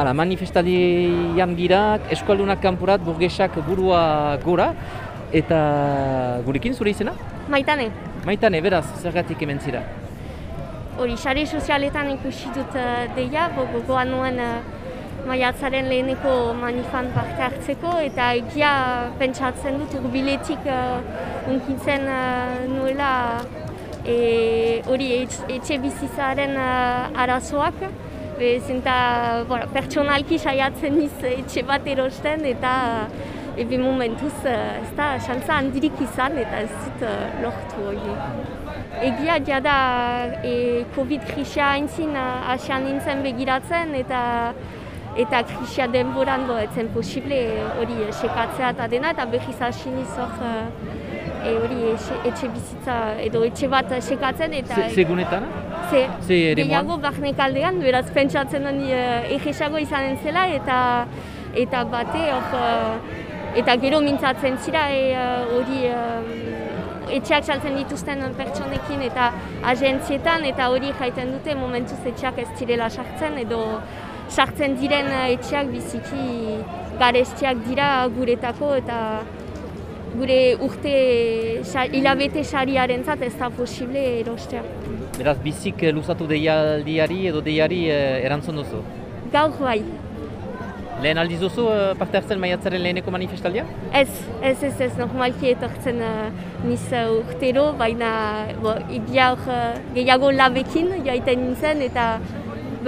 Hala, manifestaldian girak, eskualdunak kanporat, burgesak burua gora, eta gurekin zure izena? Maitane, Maitane, beraz, zergatik hemen zira. hori sare sozialetan ikusi dut uh, deia, gogoan nuen uh, maiatzaren leheneko manifan parte hartzeko, eta egia pentsatzen dut urbiletik uh, unkitzen uh, nuela e, hori etx, etxe bizitzaren uh, arazoak, Be, zenta bueno, pertsonalki saiatzen niz etxe bat erosten eta ebe momentuz ez da xantza handirik izan eta ez dut uh, lortu hori. Egia jada e, Covid krisia haintzin asian nintzen begiratzen eta eta krisia denboran bo etzen posible hori eh, sekatzea eta dena eta behiz hasi niz hor uh, e, hori etxe, bizitza edo etxe bat sekatzen eta Ze, segunetan? Ze, ere gehiago barnekaldean, beraz pentsatzen honi uh, egesago izanen zela eta eta bate hor uh, eta gero mintzatzen zira e, uh, hori uh, etxeak saltzen dituzten pertsonekin eta agentzietan eta hori jaiten dute momentuz etxeak ez direla sartzen edo sartzen diren etxeak biziki garestiak dira guretako eta gure urte hilabete sariarentzat ez da posible erostea. Beraz, bizik luzatu deialdiari edo deiari eh, erantzun duzu. Gaur bai. Lehen aldiz duzu eh, parte hartzen maiatzaren leheneko manifestaldia? Ez, ez, ez, ez, normalki etortzen uh, niz uh, urtero, baina bo, egia hor uh, gehiago labekin joaiten nintzen eta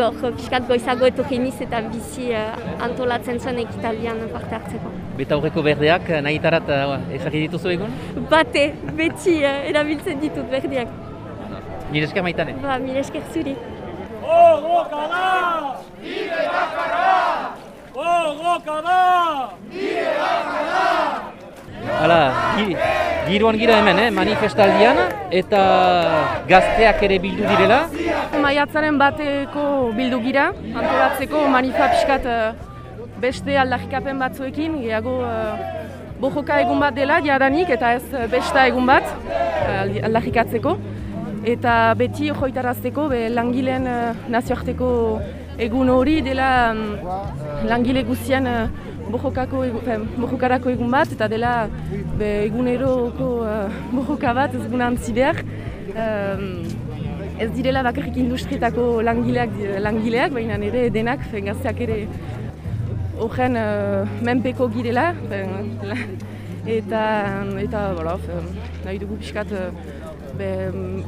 hor, pixkat goizago etorri niz eta bizi uh, antolatzen zuen ekitaldian parte hartzeko. Beta aurreko berdeak nahitarat uh, ezagri dituzu egun? Bate, beti uh, erabiltzen ditut berdiak. Nire esker maitane. Ba, mire esker zuri. Borrokara! Bide bakarra! Borrokara! Hala, gi, giroan gira hemen, eh, manifestaldian, eta gazteak ere bildu direla. Maiatzaren bateko bildu gira, antolatzeko manifa pixkat eh, beste aldarrikapen batzuekin, gehiago uh, bojoka egun bat dela jadanik eta ez eh, besta egun bat aldarrikatzeko. Eta beti joitarazteko be, langileen eh, nazioarteko egun hori dela mm, langile guztien uh, bojokako fe, bojokarako egun bat eta dela be, eguneroko bojoka bat ez guna antzi behar. Em, ez direla bakarrik industrietako langileak, langileak baina ere denak, gazteak ere horren menpeko girela. fe, la- eta, eta fe, nahi dugu pixkat be,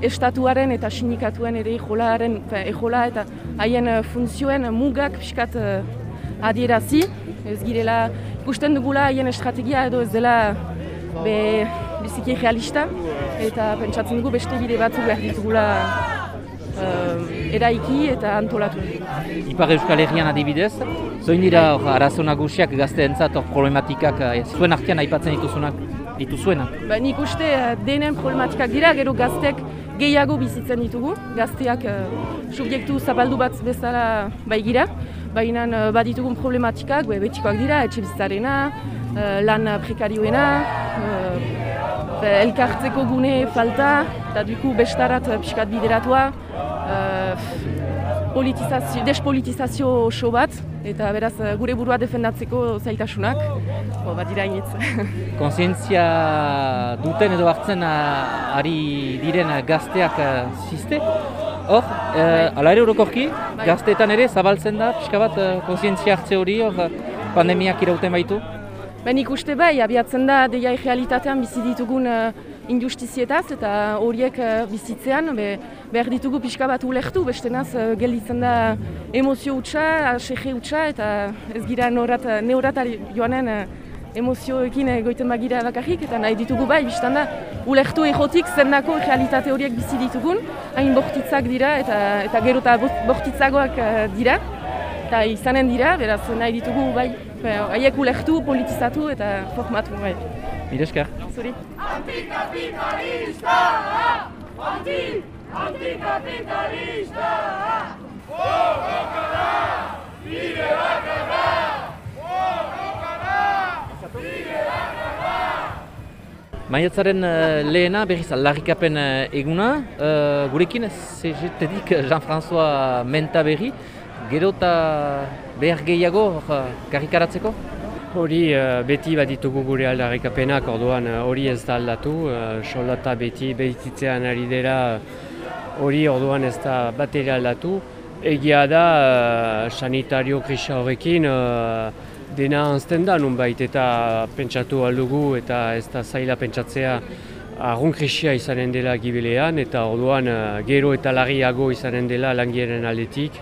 estatuaren eta sindikatuen ere ejolaren, ejola eta haien uh, funtzioen mugak pixkat uh, adierazi. Ez girela, ikusten dugula haien estrategia edo ez dela be, biziki realista eta pentsatzen dugu beste bide batzuk behar ditugula uh, eraiki eta antolatu. Ipar Euskal Herrian adibidez, zoin dira arazo nagusiak gazteentzat problematikak eh, zuen artean aipatzen dituzunak, dituzuenak. Ba, nik uste eh, denen problematikak dira, gero gazteak gehiago bizitzen ditugu. Gazteak uh, subjektu zabaldu bat bezala baigira, baina uh, baditugun problematikak be, betikoak dira, etxe bizitzarena, uh, lan prekarioena, uh, elkartzeko gune falta, eta duku bestarat pixkat bideratua, uh, politizazio, despolitizazio oso bat, eta beraz uh, gure burua defendatzeko zaitasunak, bo, badira initz. Konsientzia duten edo hartzen ari diren gazteak ziste. Hor, eh, ala ere orokorki, gazteetan ere zabaltzen da, pixka bat eh, konsientzia hartze hori, hor eh, pandemiak irauten baitu. Ben ikuste bai, abiatzen da deia realitatean bizi ditugun uh, injustizietaz eta horiek uh, bizitzean be, behar ditugu pixka bat ulertu, bestenaz uh, gelditzen da emozio hutsa, asege hutsa eta ez gira norat, neuratari joanen uh, emozioekin egoiten bagira bakarrik eta nahi ditugu bai, biztan da ulertu egotik zendako realitate horiek bizi ditugun, hain bortitzak dira eta, eta gero eta bort- bortitzagoak uh, dira eta izanen dira, beraz nahi ditugu bai, haiek ulertu, politizatu eta formatu bai. Mire esker. Zuri. Maiatzaren eh, lehena, berriz aldarrikapen eh, eguna, Eh, gurekin CGTdik Jean-François Menta berri, gero eta behar gehiago karikaratzeko? Hori beti bat ditugu gure aldarrikapenak, orduan hori ez da aldatu, soldata beti behititzean ari dira hori orduan ez da bat ere aldatu. Egia da, sanitario krisa horrekin dena anzten da nunbait eta pentsatu aldugu eta ez da zaila pentsatzea Argun krisia izanen dela gibilean eta orduan gero eta lagiago izanen dela langieren aldetik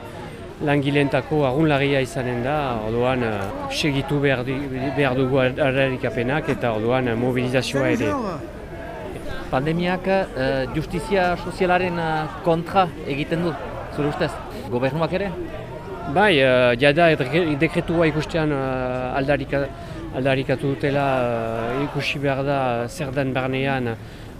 langilentako agun lagia izanen da, orduan segitu behar, behar dugu apenak eta orduan mobilizazioa ere. Pandemiak uh, justizia sozialaren kontra egiten du, zure ustez, gobernuak ere? Bai, uh, jada dekretua ikustean uh, aldarika, aldarikatu dutela uh, ikusi behar da zer den barnean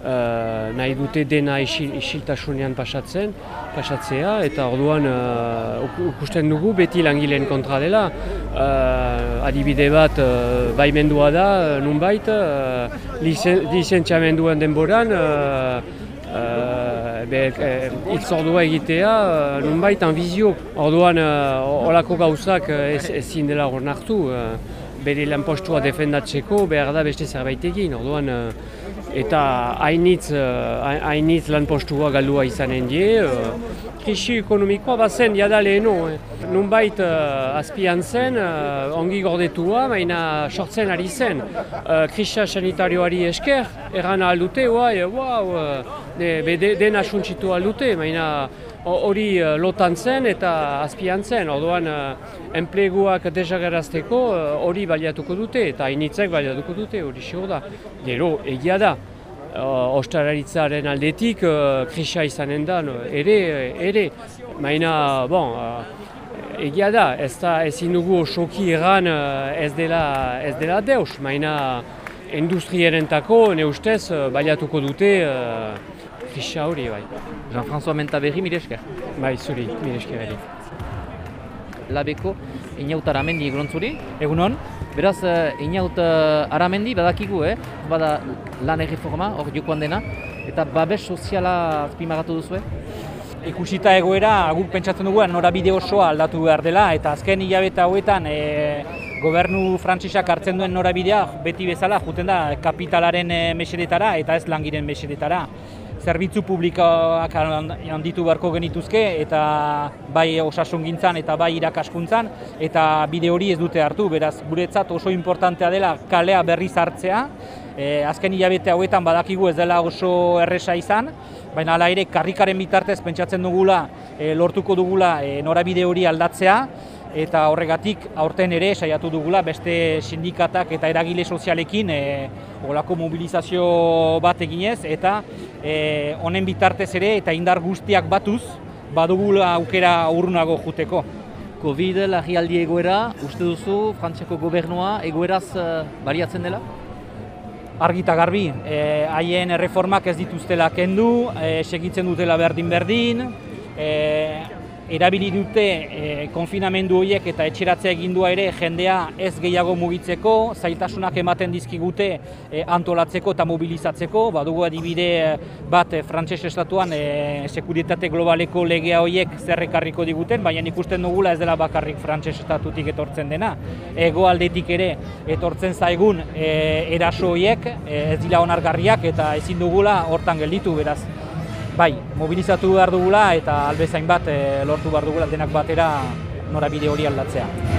Uh, nahi dute dena isil, isiltasunean pasatzen, pasatzea, eta orduan uh, ukusten dugu beti langileen kontra dela. Uh, adibide bat uh, baimendua da, uh, nunbait, uh, lizentziamenduan denboran, uh, uh, itzordua egitea, uh, nunbait, anbizio. Orduan, uh, olako gauzak ez, ezin dela hor nartu, uh, bere lanpostua defendatzeko behar da beste zerbait egin. Orduan, eta hainitz, uh, hainitz lan postua galdua izanen die. Uh, krisi ekonomikoa bazen jada leheno. Eh. Nunbait uh, azpian zen, uh, ongi gordetua, baina sortzen ari zen. Uh, krisa sanitarioari esker, erran aldute, uai, wow, de, de, dena suntsitu aldute, baina hori uh, lotan zen eta azpian zen. Orduan, uh, enpleguak desagerazteko hori uh, baliatuko dute eta hainitzek baliatuko dute, hori xo da. Gero, egia da, ostararitzaren aldetik krisa izanen da, no, ere, ere, maina, bon, egia da, ez da ezin dugu osoki egan ez dela, ez dela deus, maina industriaren tako, ne ustez, baliatuko dute krisa hori, bai. Jean-François Mentaberri, mire esker? Bai, zuri, mire esker ere. Labeko, inautara mendi egunon? Egunon. Beraz, uh, inaut uh, aramendi badakigu, eh? bada lan erreforma, hor jokoan dena, eta babes soziala azpimagatu duzu, Ikusita egoera, guk pentsatzen dugu, norabide osoa aldatu behar dela, eta azken hilabete hauetan, e, gobernu frantzisak hartzen duen norabidea, beti bezala, juten da kapitalaren mesedetara, eta ez langiren mesedetara zerbitzu publikoak handitu beharko genituzke eta bai osasun gintzan eta bai irakaskuntzan eta bide hori ez dute hartu, beraz guretzat oso importantea dela kalea berriz hartzea. E, azken hilabete hauetan badakigu ez dela oso erresa izan baina hala ere karrikaren bitartez pentsatzen dugula e, lortuko dugula e, norabide hori aldatzea eta horregatik aurten ere saiatu dugula beste sindikatak eta eragile sozialekin e, olako mobilizazio bat eginez eta e, honen bitartez ere eta indar guztiak batuz badugula aukera urrunago juteko. Covid lagialdi egoera, uste duzu Frantziako gobernua egoeraz uh, bariatzen dela? Argita garbi, e, haien erreformak ez dituztela kendu, e, segitzen dutela berdin-berdin, e, erabili dute e, konfinamendu horiek eta etxeratzea egindua ere jendea ez gehiago mugitzeko, zailtasunak ematen dizkigute e, antolatzeko eta mobilizatzeko, badugu adibide bat e, frantses estatuan e, sekuritate globaleko legea horiek zerrekarriko diguten, baina ikusten dugula ez dela bakarrik frantses estatutik etortzen dena. Ego aldetik ere etortzen zaigun e, eraso horiek e, ez dira onargarriak eta ezin dugula hortan gelditu beraz bai, mobilizatu behar dugula eta albezain bat e, lortu behar dugula denak batera norabide hori aldatzea.